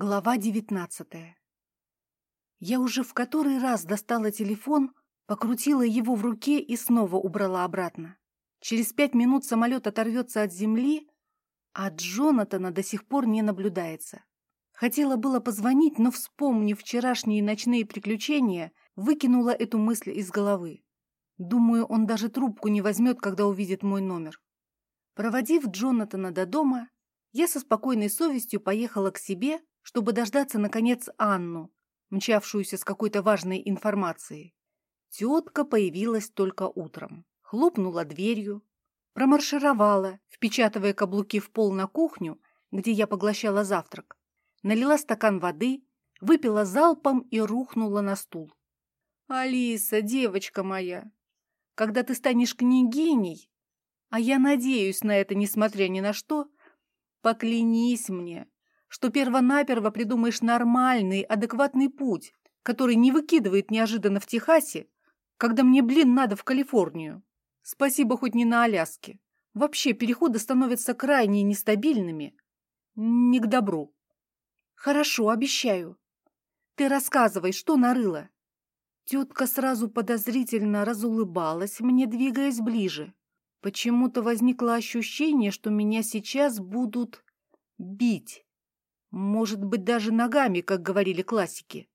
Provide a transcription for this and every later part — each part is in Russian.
Глава девятнадцатая. Я уже в который раз достала телефон, покрутила его в руке и снова убрала обратно. Через пять минут самолет оторвется от земли, а Джонатана до сих пор не наблюдается. Хотела было позвонить, но, вспомнив вчерашние ночные приключения, выкинула эту мысль из головы. Думаю, он даже трубку не возьмет, когда увидит мой номер. Проводив Джонатана до дома, я со спокойной совестью поехала к себе, чтобы дождаться, наконец, Анну, мчавшуюся с какой-то важной информацией. Тетка появилась только утром. Хлопнула дверью, промаршировала, впечатывая каблуки в пол на кухню, где я поглощала завтрак, налила стакан воды, выпила залпом и рухнула на стул. «Алиса, девочка моя, когда ты станешь княгиней, а я надеюсь на это, несмотря ни на что, поклянись мне, что первонаперво придумаешь нормальный, адекватный путь, который не выкидывает неожиданно в Техасе, когда мне, блин, надо в Калифорнию. Спасибо хоть не на Аляске. Вообще переходы становятся крайне нестабильными. Не к добру. Хорошо, обещаю. Ты рассказывай, что нарыла. Тетка сразу подозрительно разулыбалась мне, двигаясь ближе. Почему-то возникло ощущение, что меня сейчас будут бить. Может быть, даже ногами, как говорили классики.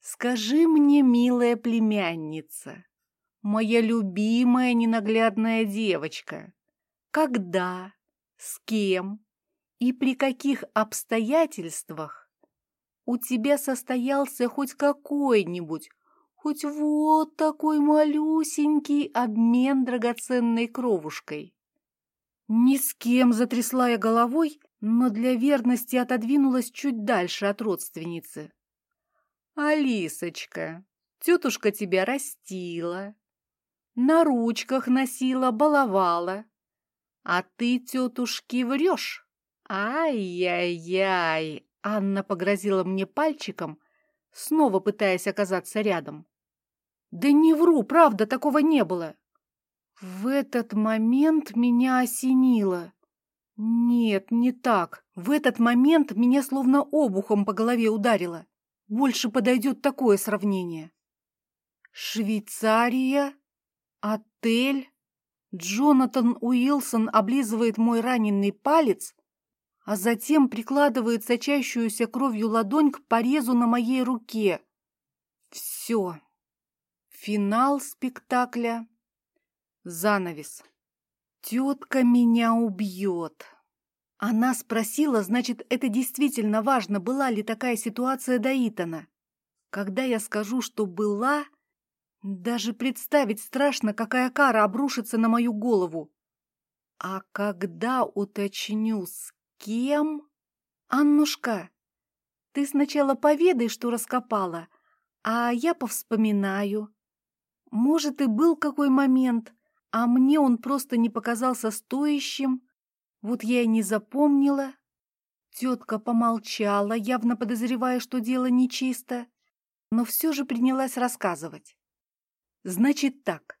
Скажи мне, милая племянница, моя любимая ненаглядная девочка, когда, с кем и при каких обстоятельствах у тебя состоялся хоть какой-нибудь, хоть вот такой малюсенький обмен драгоценной кровушкой? Ни с кем затрясла я головой, но для верности отодвинулась чуть дальше от родственницы. «Алисочка, тетушка тебя растила, на ручках носила, баловала, а ты, тетушки, врешь. Ай-яй-яй!» Анна погрозила мне пальчиком, снова пытаясь оказаться рядом. «Да не вру, правда, такого не было!» В этот момент меня осенило. Нет, не так. В этот момент меня словно обухом по голове ударило. Больше подойдет такое сравнение. Швейцария, отель. Джонатан Уилсон облизывает мой раненый палец, а затем прикладывает сочащуюся кровью ладонь к порезу на моей руке. Все. Финал спектакля. Занавес. Тетка меня убьет. Она спросила, значит, это действительно важно, была ли такая ситуация до Итана. Когда я скажу, что была, даже представить страшно, какая кара обрушится на мою голову. А когда уточню, с кем? Аннушка, ты сначала поведай, что раскопала, а я повспоминаю. Может, и был какой момент, а мне он просто не показался стоящим. Вот я и не запомнила. Тетка помолчала, явно подозревая, что дело нечисто, но все же принялась рассказывать. Значит так,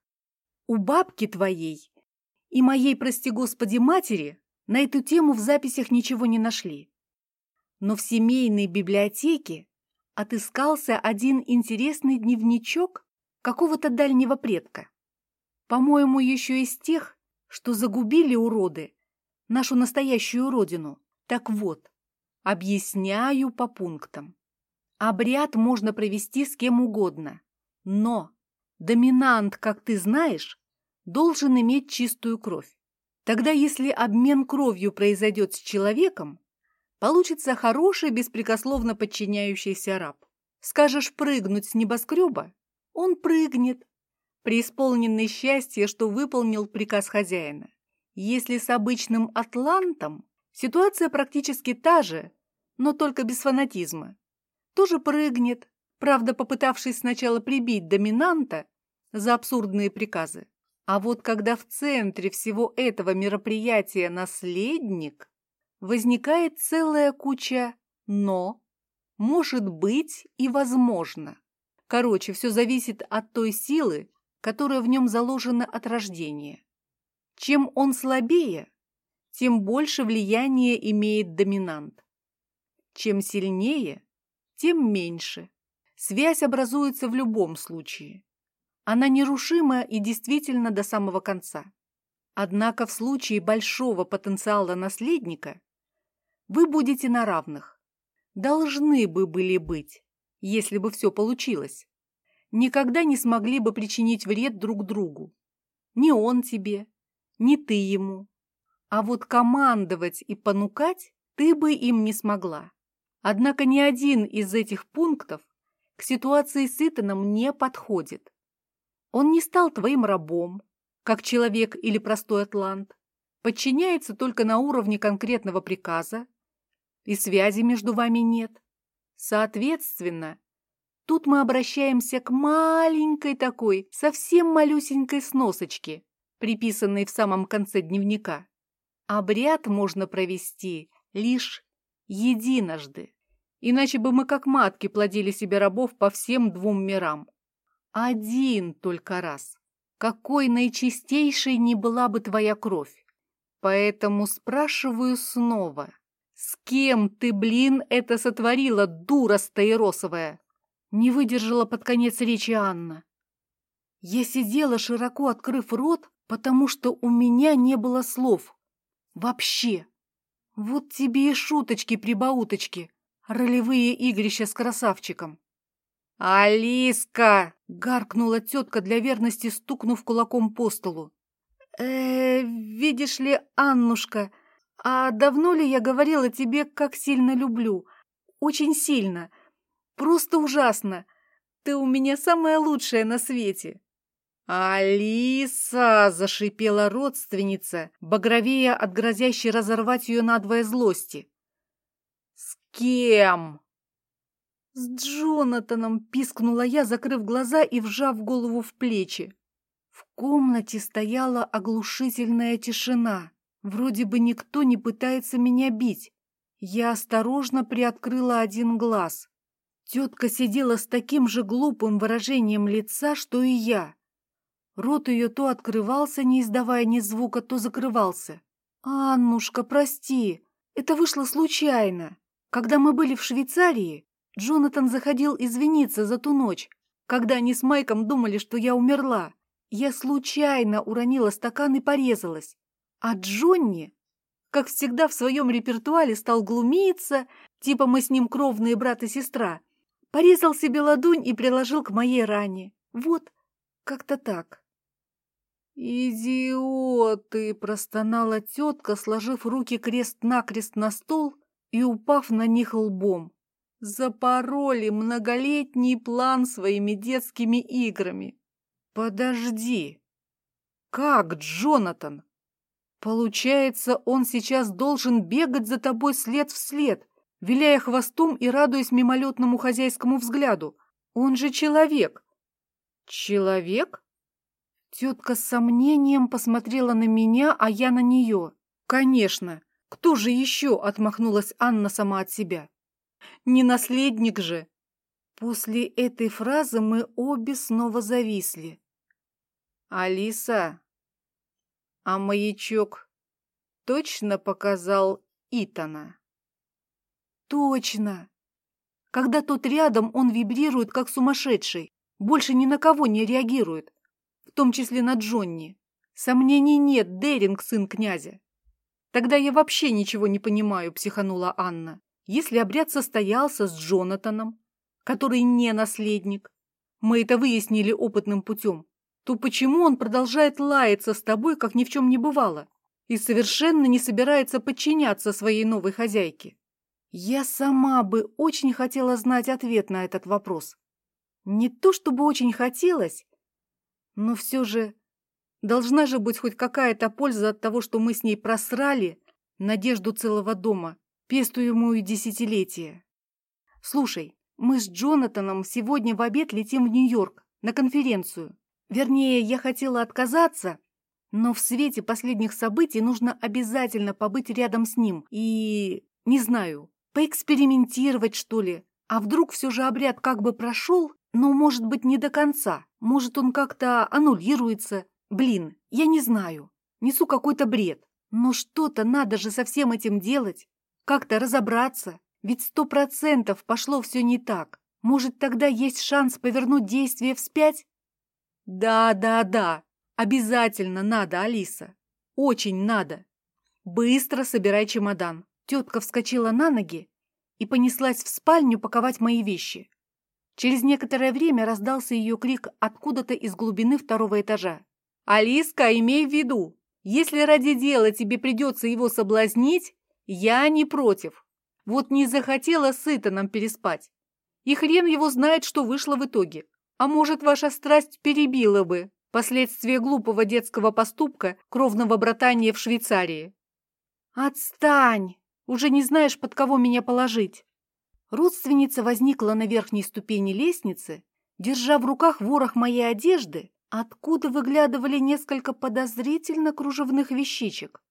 у бабки твоей и моей, прости господи, матери на эту тему в записях ничего не нашли. Но в семейной библиотеке отыскался один интересный дневничок какого-то дальнего предка. По-моему, еще из тех, что загубили уроды нашу настоящую родину. Так вот, объясняю по пунктам. Обряд можно провести с кем угодно, но доминант, как ты знаешь, должен иметь чистую кровь. Тогда, если обмен кровью произойдет с человеком, получится хороший, беспрекословно подчиняющийся раб. Скажешь прыгнуть с небоскреба, он прыгнет, преисполненный счастья, что выполнил приказ хозяина. Если с обычным атлантом ситуация практически та же, но только без фанатизма. Тоже прыгнет, правда попытавшись сначала прибить доминанта за абсурдные приказы. А вот когда в центре всего этого мероприятия наследник, возникает целая куча «но», «может быть» и «возможно». Короче, все зависит от той силы, которое в нем заложено от рождения. Чем он слабее, тем больше влияния имеет доминант. Чем сильнее, тем меньше. Связь образуется в любом случае. Она нерушима и действительно до самого конца. Однако в случае большого потенциала наследника вы будете на равных. Должны бы были быть, если бы все получилось. Никогда не смогли бы причинить вред друг другу. Ни он тебе, ни ты ему. А вот командовать и понукать ты бы им не смогла. Однако ни один из этих пунктов к ситуации с Итаном не подходит. Он не стал твоим рабом, как человек или простой атлант, подчиняется только на уровне конкретного приказа, и связи между вами нет. Соответственно, тут мы обращаемся к маленькой такой, совсем малюсенькой сносочке, приписанной в самом конце дневника. Обряд можно провести лишь единожды, иначе бы мы как матки плодили себе рабов по всем двум мирам. Один только раз какой наичистейшей не была бы твоя кровь. Поэтому спрашиваю снова, с кем ты, блин, это сотворила, дура стаиросовая? Не выдержала под конец речи Анна. Я сидела, широко открыв рот, потому что у меня не было слов. Вообще. Вот тебе и шуточки-прибауточки, ролевые игрища с красавчиком. «Алиска!» — гаркнула тетка для верности, стукнув кулаком по столу. э видишь ли, Аннушка, а давно ли я говорила тебе, как сильно люблю? Очень сильно. Просто ужасно. Ты у меня самая лучшая на свете». «Алиса!» — зашипела родственница, багровея от грозящей разорвать ее надвое злости. «С кем?» «С Джонатаном!» — пискнула я, закрыв глаза и вжав голову в плечи. В комнате стояла оглушительная тишина. Вроде бы никто не пытается меня бить. Я осторожно приоткрыла один глаз. Тетка сидела с таким же глупым выражением лица, что и я. Рот ее то открывался, не издавая ни звука, то закрывался. «Аннушка, прости, это вышло случайно. Когда мы были в Швейцарии, Джонатан заходил извиниться за ту ночь, когда они с Майком думали, что я умерла. Я случайно уронила стакан и порезалась. А Джонни, как всегда в своем репертуаре, стал глумиться, типа мы с ним кровные брат и сестра. Порезал себе ладонь и приложил к моей ране. Вот, как-то так. «Идиоты!» – простонала тетка, сложив руки крест-накрест на стол и упав на них лбом запороли многолетний план своими детскими играми. Подожди. Как, Джонатан? Получается, он сейчас должен бегать за тобой след в след, виляя хвостом и радуясь мимолетному хозяйскому взгляду. Он же человек. Человек? Тетка с сомнением посмотрела на меня, а я на нее. Конечно. Кто же еще? Отмахнулась Анна сама от себя. Не наследник же. После этой фразы мы обе снова зависли. Алиса, а маячок точно показал Итана? Точно. Когда тот рядом, он вибрирует, как сумасшедший. Больше ни на кого не реагирует, в том числе на Джонни. Сомнений нет, Деринг сын князя. Тогда я вообще ничего не понимаю, психанула Анна. Если обряд состоялся с Джонатаном, который не наследник, мы это выяснили опытным путем, то почему он продолжает лаяться с тобой, как ни в чем не бывало, и совершенно не собирается подчиняться своей новой хозяйке? Я сама бы очень хотела знать ответ на этот вопрос. Не то чтобы очень хотелось, но все же должна же быть хоть какая-то польза от того, что мы с ней просрали надежду целого дома пестуемую десятилетия. Слушай, мы с Джонатаном сегодня в обед летим в Нью-Йорк на конференцию. Вернее, я хотела отказаться, но в свете последних событий нужно обязательно побыть рядом с ним и, не знаю, поэкспериментировать, что ли. А вдруг все же обряд как бы прошел, но, может быть, не до конца. Может, он как-то аннулируется. Блин, я не знаю. Несу какой-то бред. Но что-то надо же со всем этим делать. Как-то разобраться. Ведь сто процентов пошло все не так. Может, тогда есть шанс повернуть действие вспять? Да, да, да. Обязательно надо, Алиса. Очень надо. Быстро собирай чемодан. Тетка вскочила на ноги и понеслась в спальню паковать мои вещи. Через некоторое время раздался ее крик откуда-то из глубины второго этажа. «Алиска, имей в виду, если ради дела тебе придется его соблазнить, я не против. Вот не захотела с Итаном переспать. И хрен его знает, что вышло в итоге. А может, ваша страсть перебила бы последствия глупого детского поступка кровного братания в Швейцарии. «Отстань! Уже не знаешь, под кого меня положить!» Родственница возникла на верхней ступени лестницы, держа в руках ворох моей одежды, откуда выглядывали несколько подозрительно кружевных вещичек.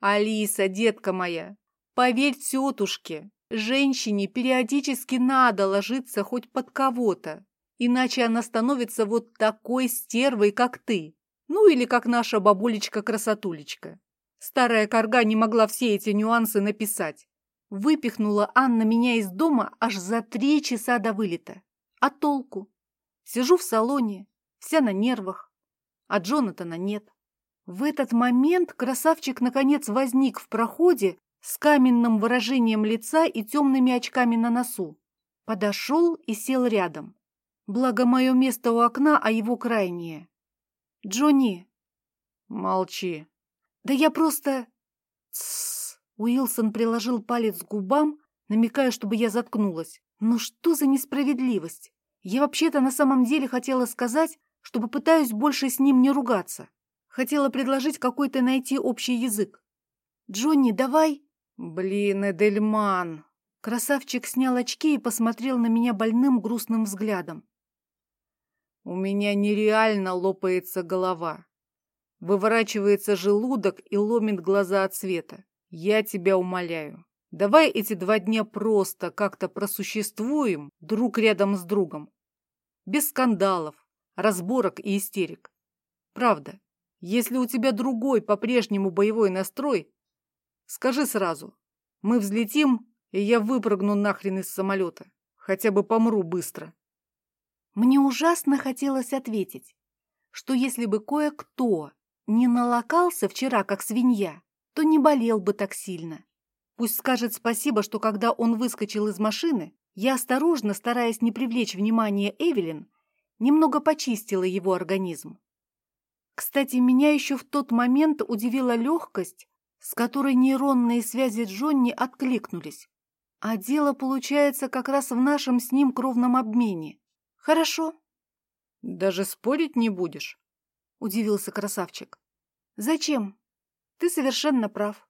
«Алиса, детка моя, Поверь тетушке, женщине периодически надо ложиться хоть под кого-то, иначе она становится вот такой стервой, как ты. Ну или как наша бабулечка-красотулечка. Старая корга не могла все эти нюансы написать. Выпихнула Анна меня из дома аж за три часа до вылета. А толку? Сижу в салоне, вся на нервах, а Джонатана нет. В этот момент красавчик наконец возник в проходе с каменным выражением лица и темными очками на носу. Подошел и сел рядом. Благо мое место у окна, а его крайнее. «Джонни!» «Молчи!» «Да я просто...» «Тссс!» Уилсон приложил палец к губам, намекая, чтобы я заткнулась. «Ну что за несправедливость? Я вообще-то на самом деле хотела сказать, что попытаюсь больше с ним не ругаться. Хотела предложить какой-то найти общий язык. Джонни, давай...» «Блин, Эдельман!» Красавчик снял очки и посмотрел на меня больным грустным взглядом. «У меня нереально лопается голова. Выворачивается желудок и ломит глаза от света. Я тебя умоляю, давай эти два дня просто как-то просуществуем друг рядом с другом. Без скандалов, разборок и истерик. Правда, если у тебя другой по-прежнему боевой настрой, Скажи сразу. Мы взлетим, и я выпрыгну нахрен из самолета. Хотя бы помру быстро. Мне ужасно хотелось ответить, что если бы кое-кто не налокался вчера, как свинья, то не болел бы так сильно. Пусть скажет спасибо, что когда он выскочил из машины, я осторожно, стараясь не привлечь внимание Эвелин, немного почистила его организм. Кстати, меня еще в тот момент удивила легкость, с которой нейронные связи Джонни откликнулись. А дело получается как раз в нашем с ним кровном обмене. Хорошо. Даже спорить не будешь? Удивился красавчик. Зачем? Ты совершенно прав.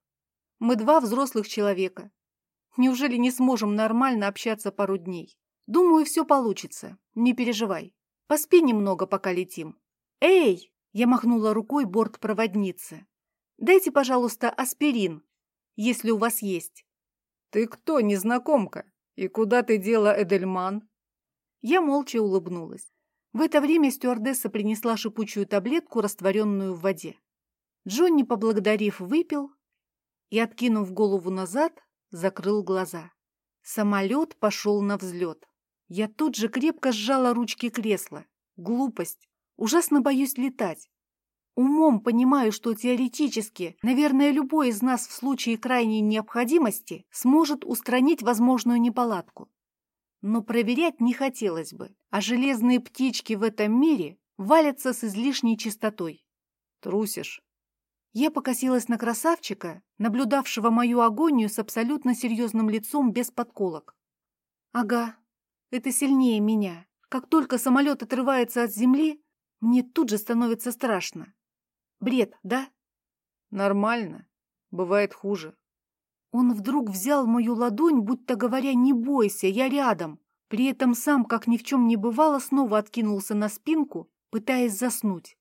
Мы два взрослых человека. Неужели не сможем нормально общаться пару дней? Думаю, все получится. Не переживай. Поспи немного, пока летим. Эй! Я махнула рукой бортпроводнице. Дайте, пожалуйста, аспирин, если у вас есть. Ты кто, незнакомка? И куда ты дела Эдельман? Я молча улыбнулась. В это время стюардесса принесла шипучую таблетку, растворенную в воде. Джонни, поблагодарив, выпил и, откинув голову назад, закрыл глаза. Самолет пошел на взлет. Я тут же крепко сжала ручки кресла. Глупость. Ужасно боюсь летать. Умом понимаю, что теоретически, наверное, любой из нас в случае крайней необходимости сможет устранить возможную неполадку. Но проверять не хотелось бы, а железные птички в этом мире валятся с излишней чистотой. Трусишь. Я покосилась на красавчика, наблюдавшего мою агонию с абсолютно серьезным лицом без подколок. Ага, это сильнее меня. Как только самолет отрывается от земли, мне тут же становится страшно. Бред, да? Нормально. Бывает хуже. Он вдруг взял мою ладонь, будто говоря, не бойся, я рядом. При этом сам, как ни в чем не бывало, снова откинулся на спинку, пытаясь заснуть.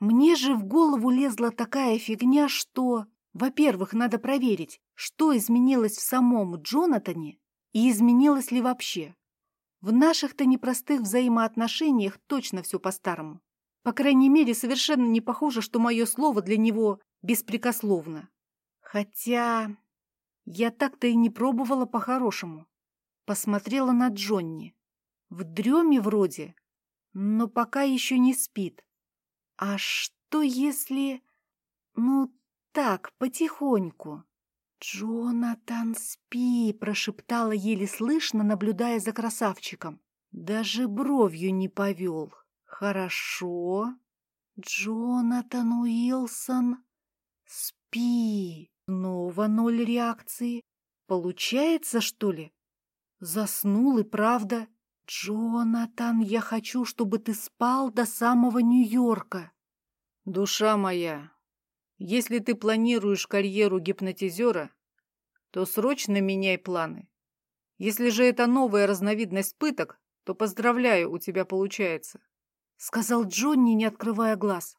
Мне же в голову лезла такая фигня, что... Во-первых, надо проверить, что изменилось в самом Джонатане и изменилось ли вообще. В наших-то непростых взаимоотношениях точно все по-старому. По крайней мере, совершенно не похоже, что мое слово для него беспрекословно. Хотя... Я так-то и не пробовала по-хорошему. Посмотрела на Джонни. В дреме вроде, но пока еще не спит. А что если... Ну, так, потихоньку. «Джонатан, спи!» — прошептала еле слышно, наблюдая за красавчиком. Даже бровью не повел. «Хорошо. Джонатан Уилсон, спи!» Снова ноль реакции. Получается, что ли? Заснул и правда. Джонатан, я хочу, чтобы ты спал до самого Нью-Йорка. Душа моя, если ты планируешь карьеру гипнотизера, то срочно меняй планы. Если же это новая разновидность пыток, то поздравляю, у тебя получается. Сказал Джонни, не открывая глаз.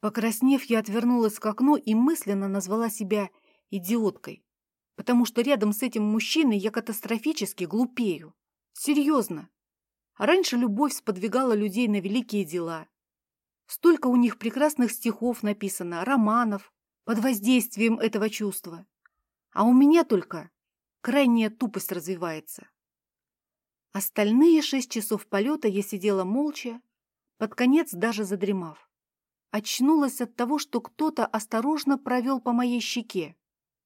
Покраснев, я отвернулась к окну и мысленно назвала себя идиоткой, потому что рядом с этим мужчиной я катастрофически глупею. Серьезно. Раньше любовь сподвигала людей на великие дела. Столько у них прекрасных стихов написано, романов, под воздействием этого чувства. А у меня только крайняя тупость развивается. Остальные шесть часов полета я сидела молча, под конец даже задремав. Очнулась от того, что кто-то осторожно провел по моей щеке.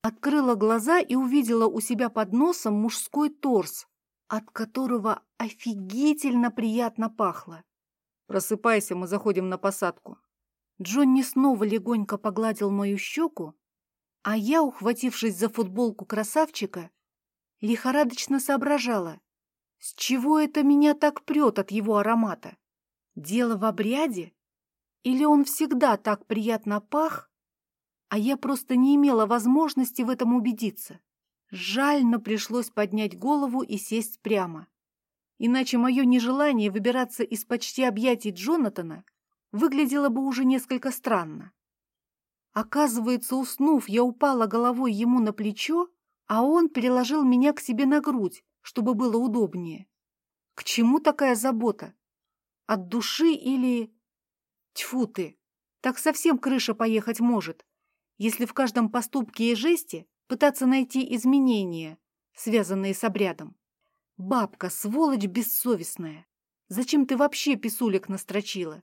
Открыла глаза и увидела у себя под носом мужской торс, от которого офигительно приятно пахло. «Просыпайся, мы заходим на посадку». Джонни снова легонько погладил мою щеку, а я, ухватившись за футболку красавчика, лихорадочно соображала, с чего это меня так прет от его аромата. Дело в обряде? Или он всегда так приятно пах, а я просто не имела возможности в этом убедиться? Жаль, но пришлось поднять голову и сесть прямо. Иначе мое нежелание выбираться из почти объятий Джонатана выглядело бы уже несколько странно. Оказывается, уснув, я упала головой ему на плечо, а он переложил меня к себе на грудь, чтобы было удобнее. К чему такая забота? От души или... Тьфу ты! Так совсем крыша поехать может, если в каждом поступке и жесте пытаться найти изменения, связанные с обрядом. Бабка, сволочь бессовестная! Зачем ты вообще писулек настрочила?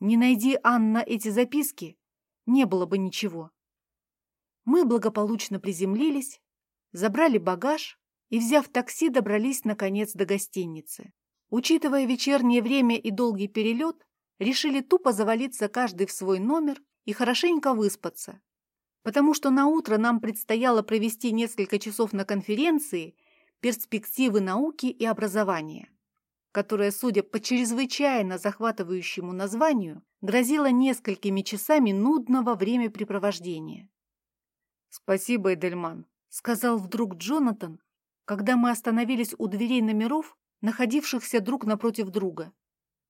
Не найди, Анна, эти записки, не было бы ничего. Мы благополучно приземлились, забрали багаж и, взяв такси, добрались, наконец, до гостиницы. Учитывая вечернее время и долгий перелет, решили тупо завалиться каждый в свой номер и хорошенько выспаться, потому что на утро нам предстояло провести несколько часов на конференции «Перспективы науки и образования», которая, судя по чрезвычайно захватывающему названию, грозила несколькими часами нудного времяпрепровождения. «Спасибо, Эдельман», — сказал вдруг Джонатан, когда мы остановились у дверей номеров, находившихся друг напротив друга.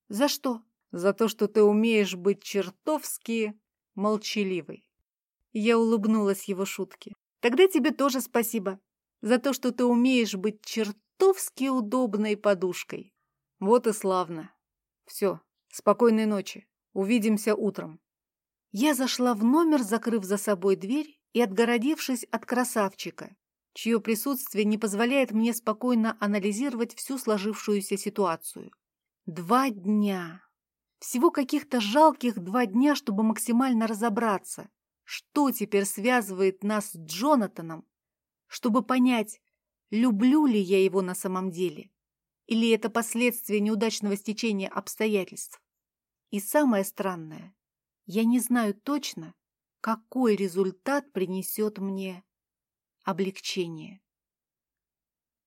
«За что?» «За то, что ты умеешь быть чертовски молчаливой». Я улыбнулась его шутке. Тогда тебе тоже спасибо за то, что ты умеешь быть чертовски удобной подушкой. Вот и славно. Все, спокойной ночи. Увидимся утром. Я зашла в номер, закрыв за собой дверь и отгородившись от красавчика, чье присутствие не позволяет мне спокойно анализировать всю сложившуюся ситуацию. Два дня. Всего каких-то жалких два дня, чтобы максимально разобраться, что теперь связывает нас с Джонатаном, чтобы понять, люблю ли я его на самом деле, или это последствия неудачного стечения обстоятельств. И самое странное, я не знаю точно, какой результат принесет мне облегчение.